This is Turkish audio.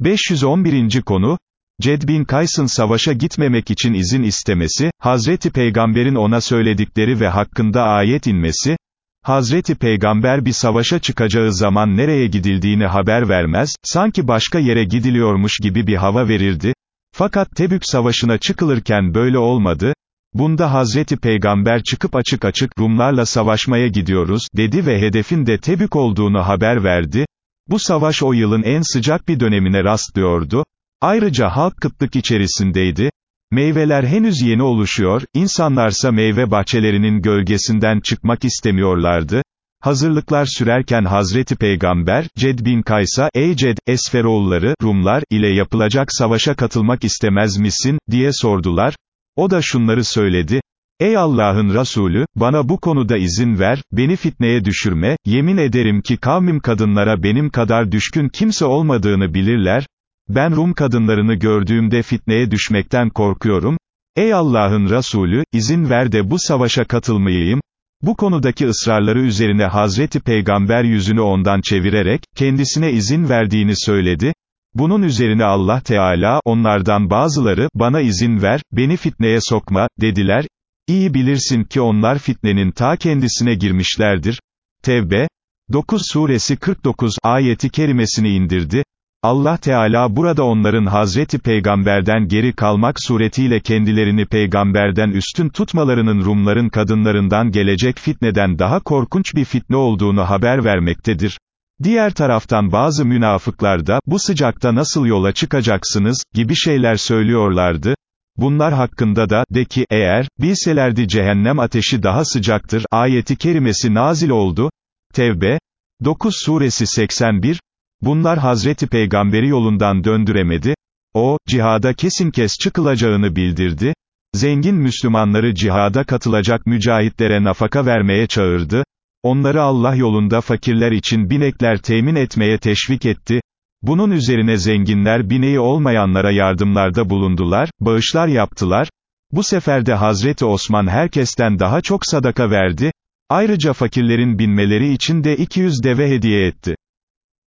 511. konu, Ced bin Kays'ın savaşa gitmemek için izin istemesi, Hazreti Peygamber'in ona söyledikleri ve hakkında ayet inmesi, Hazreti Peygamber bir savaşa çıkacağı zaman nereye gidildiğini haber vermez, sanki başka yere gidiliyormuş gibi bir hava verirdi, fakat Tebük savaşına çıkılırken böyle olmadı, bunda Hazreti Peygamber çıkıp açık açık, Rumlarla savaşmaya gidiyoruz, dedi ve hedefin de Tebük olduğunu haber verdi, bu savaş o yılın en sıcak bir dönemine rastlıyordu, Ayrıca halk kıtlık içerisindeydi, meyveler henüz yeni oluşuyor, insanlarsa meyve bahçelerinin gölgesinden çıkmak istemiyorlardı, hazırlıklar sürerken Hazreti Peygamber, Ced bin Kays'a, ey Ced, Esferoğulları, Rumlar, ile yapılacak savaşa katılmak istemez misin, diye sordular, o da şunları söyledi, Ey Allah'ın Resulü, bana bu konuda izin ver, beni fitneye düşürme, yemin ederim ki kavmim kadınlara benim kadar düşkün kimse olmadığını bilirler, ben Rum kadınlarını gördüğümde fitneye düşmekten korkuyorum, ey Allah'ın Resulü, izin ver de bu savaşa katılmayayım, bu konudaki ısrarları üzerine Hazreti Peygamber yüzünü ondan çevirerek, kendisine izin verdiğini söyledi, bunun üzerine Allah Teala, onlardan bazıları, bana izin ver, beni fitneye sokma, dediler, İyi bilirsin ki onlar fitnenin ta kendisine girmişlerdir. Tevbe, 9 suresi 49 ayeti kerimesini indirdi, Allah Teala burada onların Hazreti Peygamberden geri kalmak suretiyle kendilerini peygamberden üstün tutmalarının Rumların kadınlarından gelecek fitneden daha korkunç bir fitne olduğunu haber vermektedir. Diğer taraftan bazı münafıklar da, bu sıcakta nasıl yola çıkacaksınız, gibi şeyler söylüyorlardı. Bunlar hakkında da, de ki, eğer, bilselerdi cehennem ateşi daha sıcaktır, ayeti kerimesi nazil oldu. Tevbe, 9 suresi 81, Bunlar Hazreti Peygamberi yolundan döndüremedi, o, cihada kesin kes çıkılacağını bildirdi, zengin Müslümanları cihada katılacak mücahitlere nafaka vermeye çağırdı, onları Allah yolunda fakirler için binekler temin etmeye teşvik etti, bunun üzerine zenginler bineği olmayanlara yardımlarda bulundular, bağışlar yaptılar, bu sefer de Hazreti Osman herkesten daha çok sadaka verdi, ayrıca fakirlerin binmeleri için de 200 deve hediye etti.